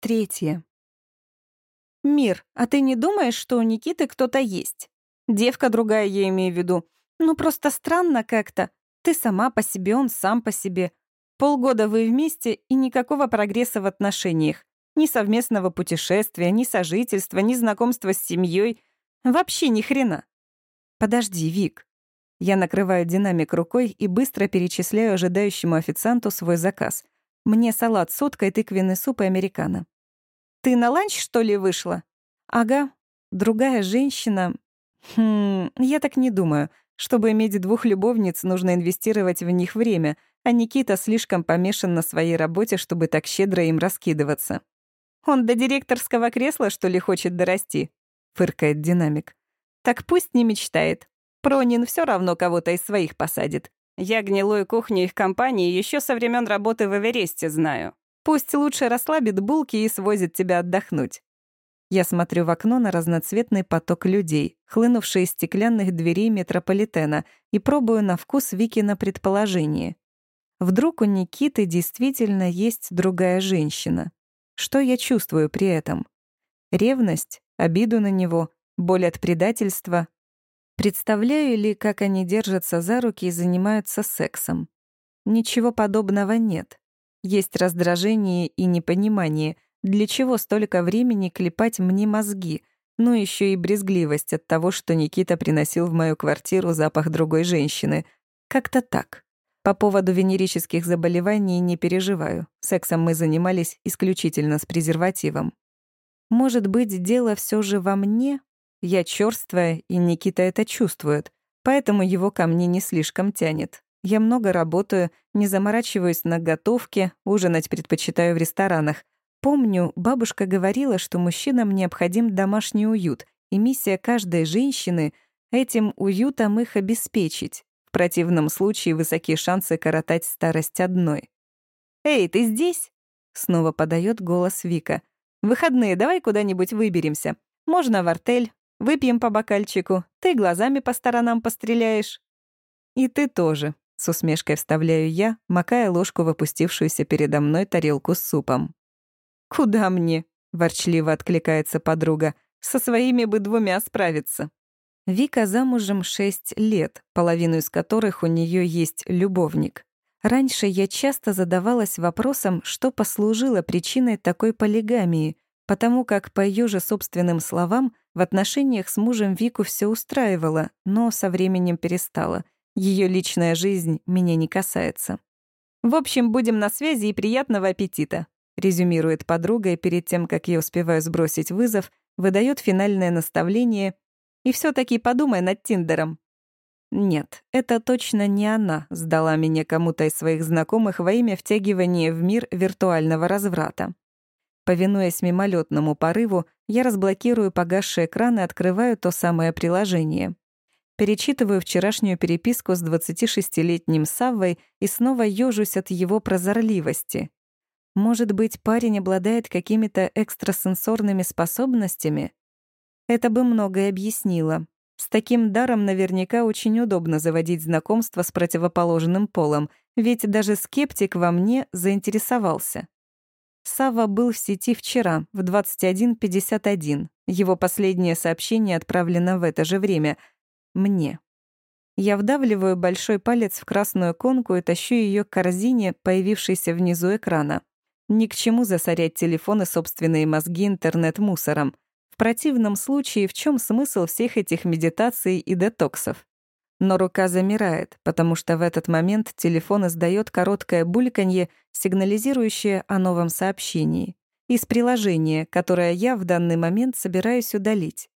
Третье. «Мир, а ты не думаешь, что у Никиты кто-то есть? Девка другая, я имею в виду. Ну, просто странно как-то. Ты сама по себе, он сам по себе. Полгода вы вместе, и никакого прогресса в отношениях. Ни совместного путешествия, ни сожительства, ни знакомства с семьей. Вообще ни хрена. Подожди, Вик. Я накрываю динамик рукой и быстро перечисляю ожидающему официанту свой заказ. Мне салат с уткой, тыквенный суп и американо. «Ты на ланч, что ли, вышла?» «Ага. Другая женщина...» «Хм... Я так не думаю. Чтобы иметь двух любовниц, нужно инвестировать в них время, а Никита слишком помешан на своей работе, чтобы так щедро им раскидываться». «Он до директорского кресла, что ли, хочет дорасти?» — фыркает динамик. «Так пусть не мечтает. Пронин все равно кого-то из своих посадит. Я гнилую кухню их компании еще со времен работы в Эвересте знаю. Пусть лучше расслабит булки и свозит тебя отдохнуть. Я смотрю в окно на разноцветный поток людей, хлынувший из стеклянных дверей метрополитена, и пробую на вкус Вики на предположение. Вдруг у Никиты действительно есть другая женщина. Что я чувствую при этом? Ревность, обиду на него, боль от предательства. Представляю ли, как они держатся за руки и занимаются сексом? Ничего подобного нет. Есть раздражение и непонимание, для чего столько времени клепать мне мозги, ну еще и брезгливость от того, что Никита приносил в мою квартиру запах другой женщины. Как-то так. По поводу венерических заболеваний не переживаю. Сексом мы занимались исключительно с презервативом. Может быть, дело все же во мне? Я чёрствая, и Никита это чувствует, поэтому его ко мне не слишком тянет. Я много работаю, не заморачиваюсь на готовке, ужинать предпочитаю в ресторанах. Помню, бабушка говорила, что мужчинам необходим домашний уют, и миссия каждой женщины — этим уютом их обеспечить. В противном случае высокие шансы коротать старость одной. «Эй, ты здесь?» — снова подает голос Вика. «Выходные давай куда-нибудь выберемся. Можно в артель. Выпьем по бокальчику. Ты глазами по сторонам постреляешь». «И ты тоже», с усмешкой вставляю я, макая ложку в опустившуюся передо мной тарелку с супом. «Куда мне?» — ворчливо откликается подруга. «Со своими бы двумя справиться». Вика замужем шесть лет, половину из которых у нее есть любовник. Раньше я часто задавалась вопросом, что послужило причиной такой полигамии, потому как, по ее же собственным словам, в отношениях с мужем Вику все устраивало, но со временем перестало — ее личная жизнь меня не касается. «В общем, будем на связи и приятного аппетита», резюмирует подруга, и перед тем, как я успеваю сбросить вызов, выдает финальное наставление «И все таки подумай над Тиндером». Нет, это точно не она сдала меня кому-то из своих знакомых во имя втягивания в мир виртуального разврата. Повинуясь мимолетному порыву, я разблокирую погасший экран и открываю то самое приложение. Перечитываю вчерашнюю переписку с 26-летним Саввой и снова ёжусь от его прозорливости. Может быть, парень обладает какими-то экстрасенсорными способностями? Это бы многое объяснило. С таким даром наверняка очень удобно заводить знакомство с противоположным полом, ведь даже скептик во мне заинтересовался. Сава был в сети вчера, в 21.51. Его последнее сообщение отправлено в это же время — мне. Я вдавливаю большой палец в красную конку и тащу ее к корзине, появившейся внизу экрана. Ни к чему засорять телефон и собственные мозги интернет-мусором. В противном случае в чем смысл всех этих медитаций и детоксов? Но рука замирает, потому что в этот момент телефон издает короткое бульканье, сигнализирующее о новом сообщении. Из приложения, которое я в данный момент собираюсь удалить.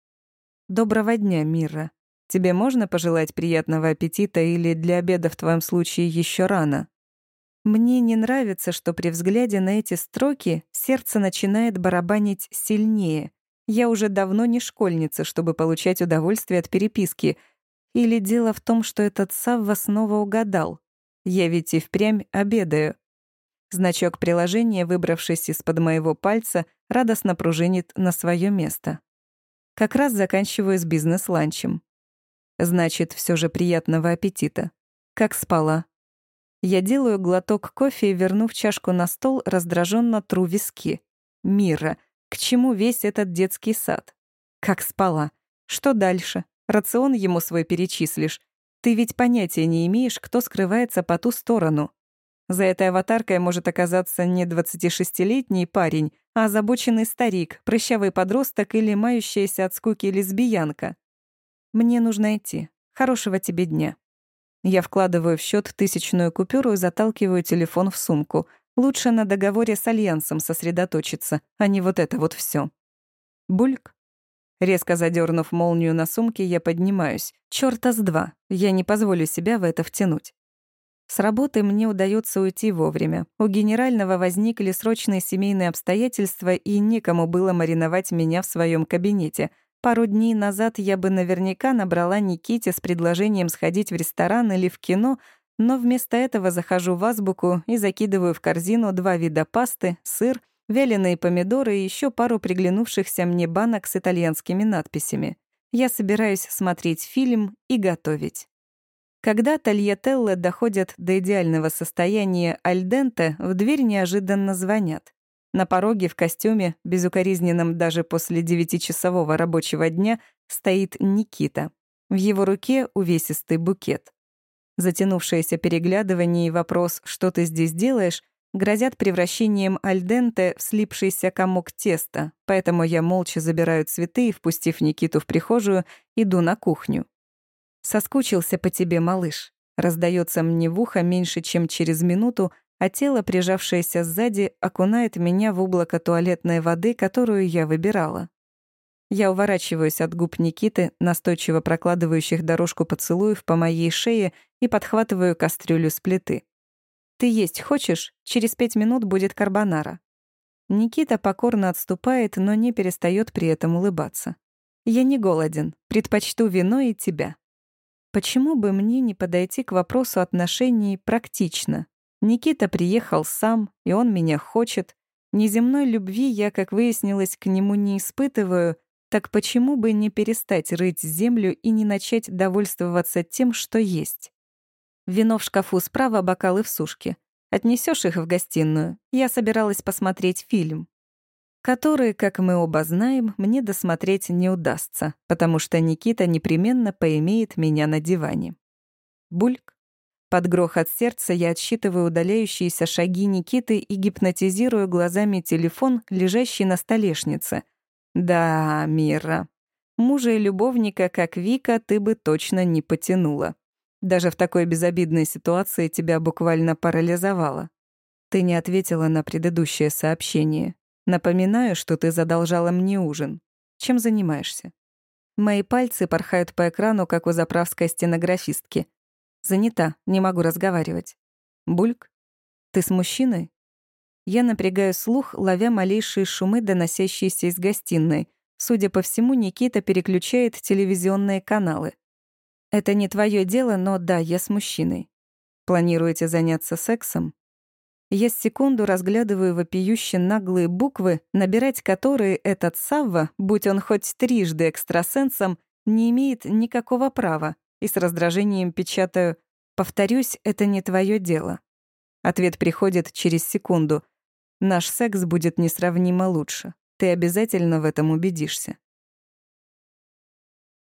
«Доброго дня, Мира. Тебе можно пожелать приятного аппетита или для обеда в твоем случае еще рано? Мне не нравится, что при взгляде на эти строки сердце начинает барабанить сильнее. Я уже давно не школьница, чтобы получать удовольствие от переписки. Или дело в том, что этот Савва снова угадал. Я ведь и впрямь обедаю. Значок приложения, выбравшись из-под моего пальца, радостно пружинит на свое место. Как раз заканчиваю с бизнес-ланчем. Значит, все же приятного аппетита. Как спала? Я делаю глоток кофе и, вернув чашку на стол, раздраженно тру виски. Мира, к чему весь этот детский сад? Как спала. Что дальше? Рацион ему свой перечислишь. Ты ведь понятия не имеешь, кто скрывается по ту сторону. За этой аватаркой может оказаться не 26-летний парень, а озабоченный старик, прыщавый подросток или мающаяся от скуки лесбиянка. Мне нужно идти. Хорошего тебе дня. Я вкладываю в счет тысячную купюру и заталкиваю телефон в сумку. Лучше на договоре с Альянсом сосредоточиться, а не вот это вот все. Бульк. Резко задернув молнию на сумке, я поднимаюсь. Чёрта с два. Я не позволю себя в это втянуть. С работы мне удается уйти вовремя. У генерального возникли срочные семейные обстоятельства, и некому было мариновать меня в своем кабинете — Пару дней назад я бы наверняка набрала Никите с предложением сходить в ресторан или в кино, но вместо этого захожу в азбуку и закидываю в корзину два вида пасты, сыр, вяленые помидоры и еще пару приглянувшихся мне банок с итальянскими надписями. Я собираюсь смотреть фильм и готовить. Когда тольятеллы доходят до идеального состояния альденте, в дверь неожиданно звонят. На пороге в костюме, безукоризненном даже после девятичасового рабочего дня, стоит Никита. В его руке увесистый букет. Затянувшееся переглядывание и вопрос «что ты здесь делаешь?» Грозят превращением альденте в слипшийся комок теста, поэтому я молча забираю цветы и, впустив Никиту в прихожую, иду на кухню. «Соскучился по тебе, малыш», раздается мне в ухо меньше, чем через минуту, а тело, прижавшееся сзади, окунает меня в облако туалетной воды, которую я выбирала. Я уворачиваюсь от губ Никиты, настойчиво прокладывающих дорожку поцелуев по моей шее, и подхватываю кастрюлю с плиты. «Ты есть хочешь? Через пять минут будет карбонара». Никита покорно отступает, но не перестает при этом улыбаться. «Я не голоден. Предпочту вино и тебя». Почему бы мне не подойти к вопросу отношений практично? Никита приехал сам, и он меня хочет. Неземной любви я, как выяснилось, к нему не испытываю, так почему бы не перестать рыть землю и не начать довольствоваться тем, что есть? Вино в шкафу справа, бокалы в сушке. Отнесешь их в гостиную. Я собиралась посмотреть фильм, который, как мы оба знаем, мне досмотреть не удастся, потому что Никита непременно поимеет меня на диване. Бульк. Под грохот сердца я отсчитываю удаляющиеся шаги Никиты и гипнотизирую глазами телефон, лежащий на столешнице. Да, Мира, мужа и любовника, как Вика, ты бы точно не потянула. Даже в такой безобидной ситуации тебя буквально парализовало. Ты не ответила на предыдущее сообщение. Напоминаю, что ты задолжала мне ужин. Чем занимаешься? Мои пальцы порхают по экрану, как у заправской стенографистки. Занята, не могу разговаривать. Бульк? Ты с мужчиной? Я напрягаю слух, ловя малейшие шумы, доносящиеся из гостиной. Судя по всему, Никита переключает телевизионные каналы. Это не твое дело, но да, я с мужчиной. Планируете заняться сексом? Я с секунду разглядываю вопиюще наглые буквы, набирать которые этот Савва, будь он хоть трижды экстрасенсом, не имеет никакого права и с раздражением печатаю «Повторюсь, это не твое дело». Ответ приходит через секунду. «Наш секс будет несравнимо лучше. Ты обязательно в этом убедишься».